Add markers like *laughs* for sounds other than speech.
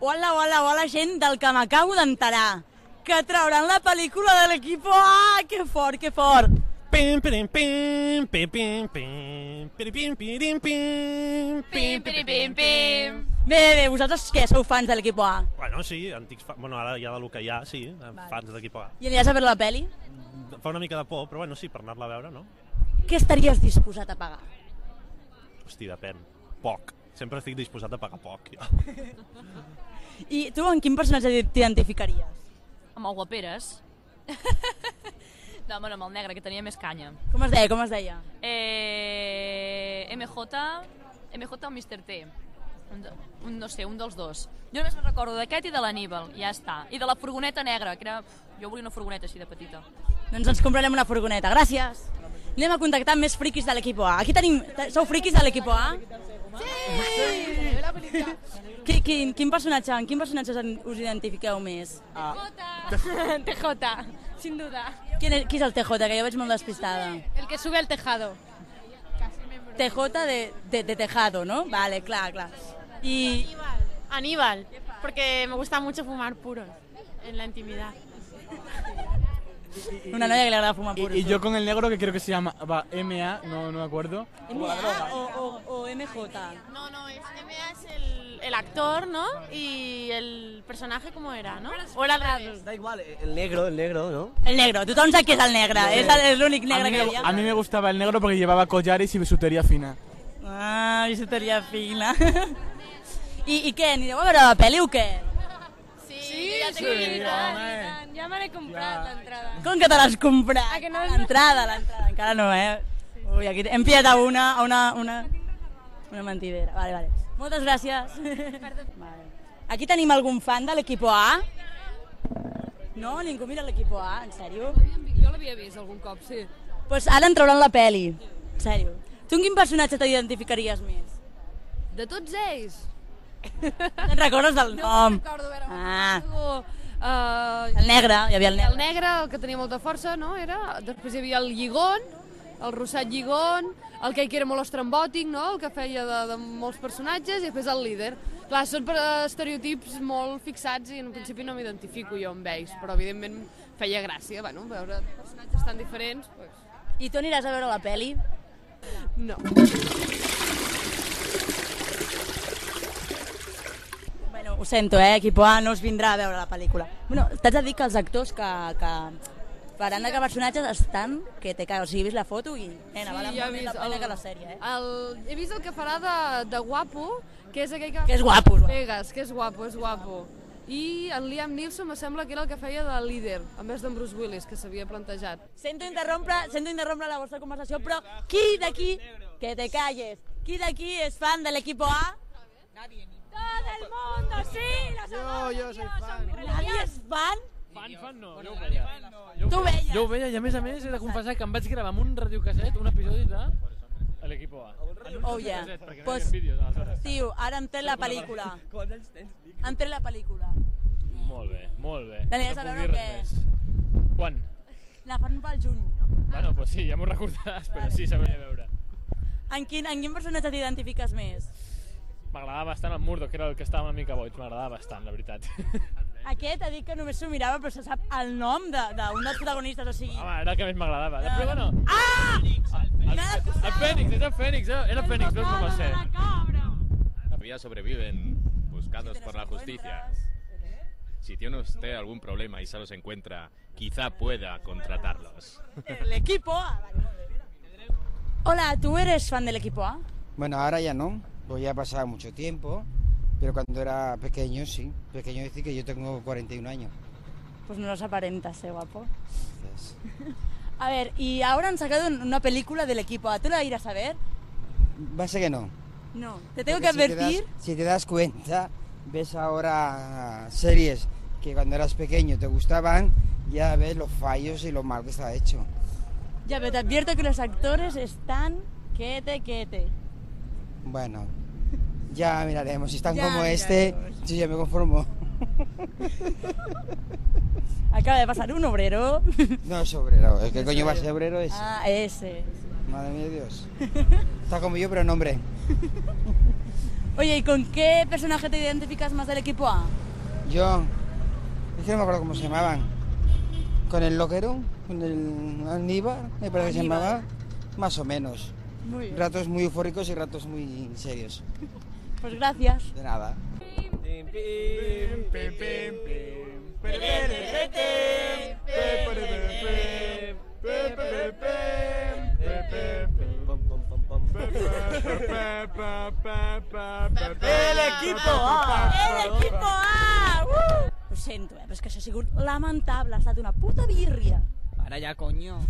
Hola, hola, hola, gent del que m'acabo d'enterar. Que trauran la pel·lícula de l'equip A! Que fort, que fort! Pim, pirim, pim, pim, pim, pim, pirim, pim, pirim, pim, Pim, pim, pim, pim. Bé, bé, vosaltres què, sou fans de l'equip A? Bueno, sí, antics fa... Bueno, ara ja del que hi ha, sí, fans d'equip A. I aniràs a veure la peli? Fa una mica de por, però bueno, sí, per anar-la a veure, no? Què estaries disposat a pagar? Hosti, depèn. Poc. Sempre estic disposat a pagar poc, jo. *laughs* I tu en quin personatge t'identificaries? Amb el guaperes. no, bueno, amb el negre, que tenia més canya. Com es deia, com es deia? Eh, MJ, MJ o Mr. T. Un, de- un, no sé, un dels dos. Jo només me'n recordo d'aquest i de l'Aníbal, ja està. I de la furgoneta negra, que era... Jo volia una furgoneta així de petita. Doncs ens comprarem una furgoneta, gràcies. Anem a contactar amb més friquis de l'equip A. Aquí tenim... Sou friquis de l'equip A? Sí! Qui, quin, quin personatge, en quin personatge us identifiqueu més? TJ, sin duda. Qui, qui és el TJ, que jo veig molt despistada? El que sube al tejado. TJ de, de, de tejado, ¿no? Vale, clar, clar. Y Aníbal, porque me gusta mucho fumar puros en la intimidad. *laughs* una noia que le agrada fumar Y, puros. y yo con el negro que creo que se llama va, MA, no, no me acuerdo. MA o, o, o MJ? No, no, es, MA es el, el actor, ¿no? Y el personaje, ¿cómo era, no? O era al. Da igual, el negro, el negro, ¿no? El negro, qui és el negre, és el- és l'únic A negre mí, que me, havia. a mí me gustaba el negro porque llevaba collares y bisutería fina. Ah, bisuteria fina. I, I què, anireu a veure la pel·li o què? Sí, tengo mi entrada, Ya me l'he comprat, l'entrada. Com que te l'has comprat? Ah, que no és- L'entrada, l'entrada, encara no, eh? Ui, aquí hem pillat a una, a una, una, una mentidera. Vale, vale. Moltes gràcies. *laughs* Vale. Aquí tenim algun fan de l'equip A? No? Ningú mira l'equip A, en sèrio? Jo l'havia vist algun cop, sí. Doncs pues ara en trauran la peli. En sèrio. Tu en quin personatge t'identificaries més? De tots ells? Te'n recordes del No nom? me'n recordo, a veure, Ah. algú, uh, El negre, hi havia el negre. el negre, el que tenia molta força, no? Era... Després hi havia el lligón, el rossat lligón, el que era molt estrambòtic, no? El que feia de, de molts personatges, i després el líder. Clar, són per estereotips molt fixats i en principi no m'identifico jo amb ells, però evidentment feia gràcia, bueno, veure personatges tan diferents, pues, I tu aniràs a veure la peli? no. Bueno, ho sento, eh? Equipo A no us vindrà a veure la pel·lícula. Bueno, t'haig de dir que els actors que, que faran de que personatges estan que te cago. O sigui, he vist la foto i, nena, vale ja he molt més la pena el- que la sèrie, eh? El, he vist el que farà de, de guapo, que és aquell que... Que és guapo, és guapo. Vegas, que és guapo, és guapo. I en Liam Neeson me sembla que era el que feia de líder, en vez d'en Bruce Willis, que s'havia plantejat. Sento interrompre, sento interrompre la vostra conversació, però qui d'aquí, que te calles, qui d'aquí és fan de l'equipo A? Todo el mundo, sí, los Yo, yo soy fan. Nadie és fan? Fan, fan no, jo ho veia. Jo, Tu veies? Jo ho veia i a més a més he de confessar que em vaig gravar amb un radiocasset un episodi de l'Equipo A. Oh, yeah. No Pues-. Tio, ara em tret la pel·lícula. Em tret la pel·lícula. Molt bé, molt bé. L'aniràs a puc veure o què? Quan? La fan pel juny. Bueno, pues sí, ja m'ho *laughs* recordaràs, però sí, s'hauria de veure. En quin, en quin personatge t'identifiques més? M'agradava bastant el Murdo, que era el que estava una mica boig, m'agradava bastant, la veritat. *laughs* Aquest ha dit que només s'ho mirava però se sap el nom d'un de, d'un dels protagonistes, o sigui... Home, era el que més m'agradava. Després, bueno... Ah! El, el Fènix, és el Fènix, eh? era el Fènix, veus com va ser. Todavía sobreviven buscados por la justicia. Si tiene usted algún problema y se los encuentra, quizá pueda contratarlos. El equipo A. Hola, ¿tú eres fan del equipo A? Bueno, ahora ya no, pues ya ha pasado mucho tiempo, pero cuando era pequeño sí. Pequeño decir que yo tengo 41 años. Pues no los aparentas, eh, guapo. Entonces, *laughs* A ver, y ahora han sacado una película del equipo A. ¿Tú la irás a ver? va a ser que no. No. Te tengo que Porque si te advertir. das- Si te das cuenta, ves ahora series que cuando eras pequeño te gustaban, ya ves los fallos y lo mal que está hecho. Ya, pero te advierto que los actores están quete, quete. Bueno, ya miraremos. Si están Ya como este, yo ya me conformo. *laughs* Acaba de pasar un obrero. No es obrero, el que coño va a ser obrero es... Ah, ese. Madre mía de Dios. *laughs* Está como yo, pero en hombre. *laughs* Oye, ¿y con qué personaje te identificas más del equipo A? Yo, es que no me acuerdo cómo se llamaban. Con el loquero, con el Aníbal, me parece que se llamaba. Más o menos. Muy bien. Ratos muy eufóricos y ratos muy serios. *laughs* Pues gracias. De nada. El equipo A! El equipo A! Uh! Ho sento, eh, però és que això ha sigut lamentable, ha estat una puta birria. Para ya, coño.